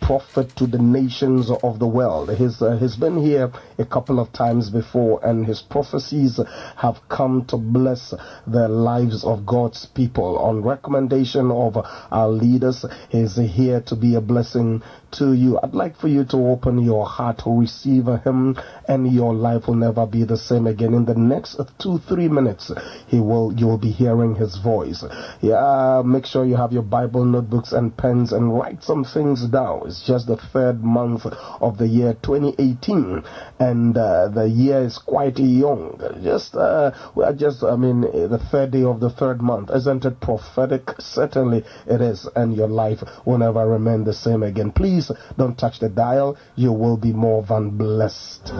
prophet to the nations of the world. He's, uh, he's been here a couple of times before, and his prophecies have come to bless the lives of God's people. On recommendation of our leaders, he's here to be a blessing to you. I'd like for you to open your heart to receive him and your life will never be the same again. In the next two, three minutes, he will, you will be hearing his voice. Yeah, make sure you have your Bible notebooks and pens and write some things down. It's just the third month of the year 2018 and uh, the year is quite young. Just, uh, we are just, I mean, the third day of the third month. Isn't it prophetic? Certainly it is and your life will never remain the same again. Please don't touch the dial. You will be more than blessed.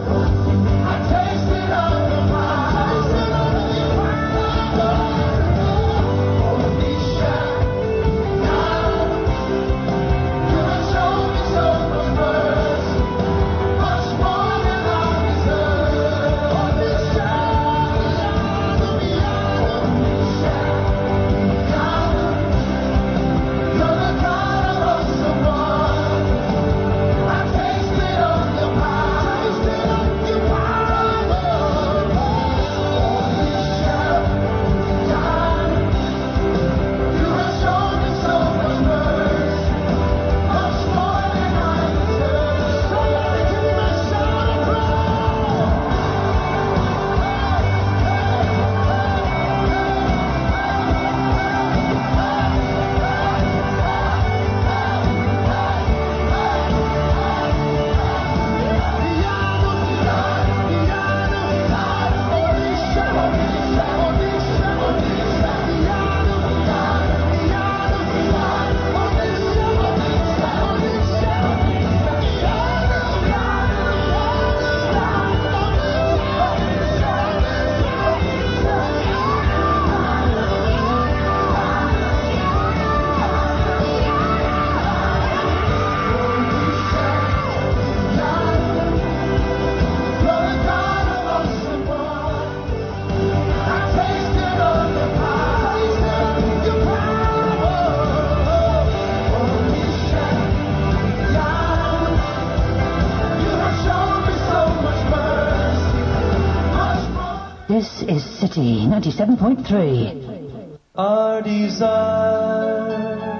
Is Citi 97.3. Our desire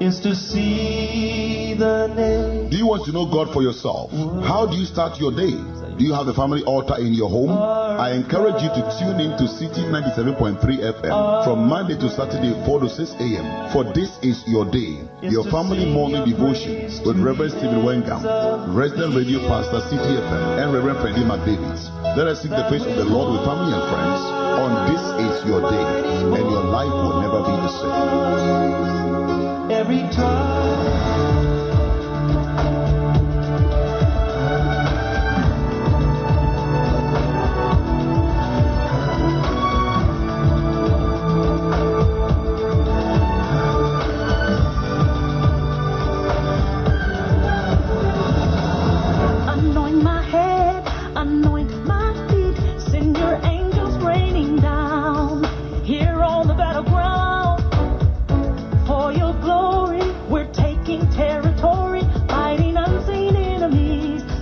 is to see the name. Do you want to know God for yourself? How do you start your day? Do you have a family altar in your home? I encourage you to tune in to Citi 97.3 FM from Monday to Saturday, 4 to 6 a.m. For this is your day, your family morning devotions with Reverend Stephen Wengam, resident radio pastor Citi FM, and Reverend Freddie McDavid. Let us seek the face of the Lord with family and friends on This Is Your Day, and your life will never be the same. Every time.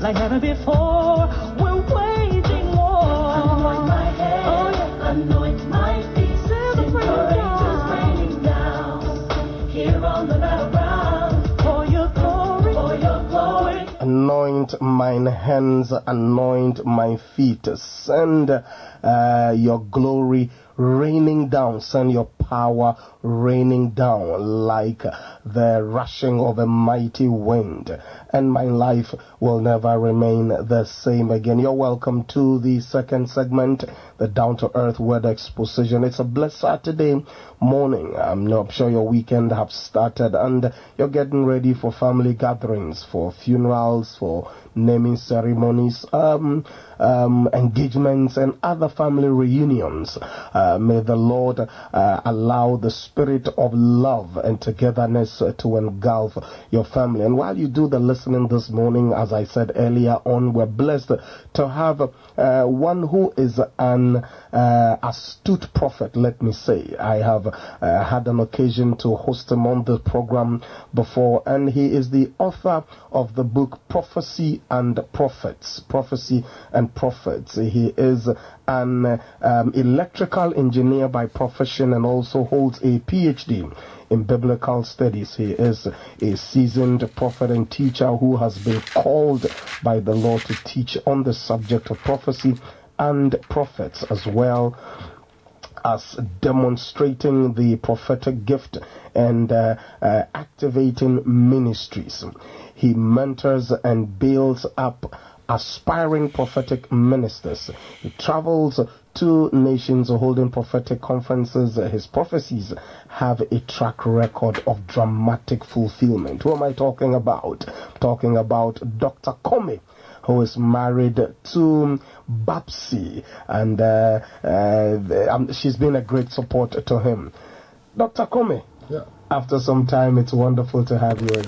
Like never before. We're waging war. Anoint my head, oh, yeah. anoint my feet, send your angels raining down here on the battleground. For your glory, for your glory. anoint mine hands, anoint my feet. Send uh, your glory raining down. Send your power raining down like the rushing of a mighty wind. And my life will never remain the same again. You're welcome to the second segment, the Down to Earth Word Exposition. It's a blessed Saturday morning. I'm not sure your weekend have started and you're getting ready for family gatherings, for funerals, for naming ceremonies, um, um, engagements, and other family reunions. Uh, may the Lord uh, allow the spirit of love and togetherness uh, to engulf your family. And while you do the listening this morning, as I said earlier on, we're blessed to have uh, one who is an uh, astute prophet, let me say. I have uh, had an occasion to host him on the program before, and he is the author of the book Prophecy and Prophets. Prophecy and Prophets. He is an um, electrical engineer by profession and also holds a PhD in biblical studies. He is a seasoned prophet and teacher who has been called by the Lord to teach on the subject of prophecy and prophets as well as demonstrating the prophetic gift and uh, uh, activating ministries. He mentors and builds up aspiring prophetic ministers. He travels to nations holding prophetic conferences. His prophecies have a track record of dramatic fulfillment. Who am I talking about? talking about Dr. Comey who is married to Babsy, and uh, uh, um, she's been a great support to him. Dr. Comey, Yeah. after some time, it's wonderful to have you again.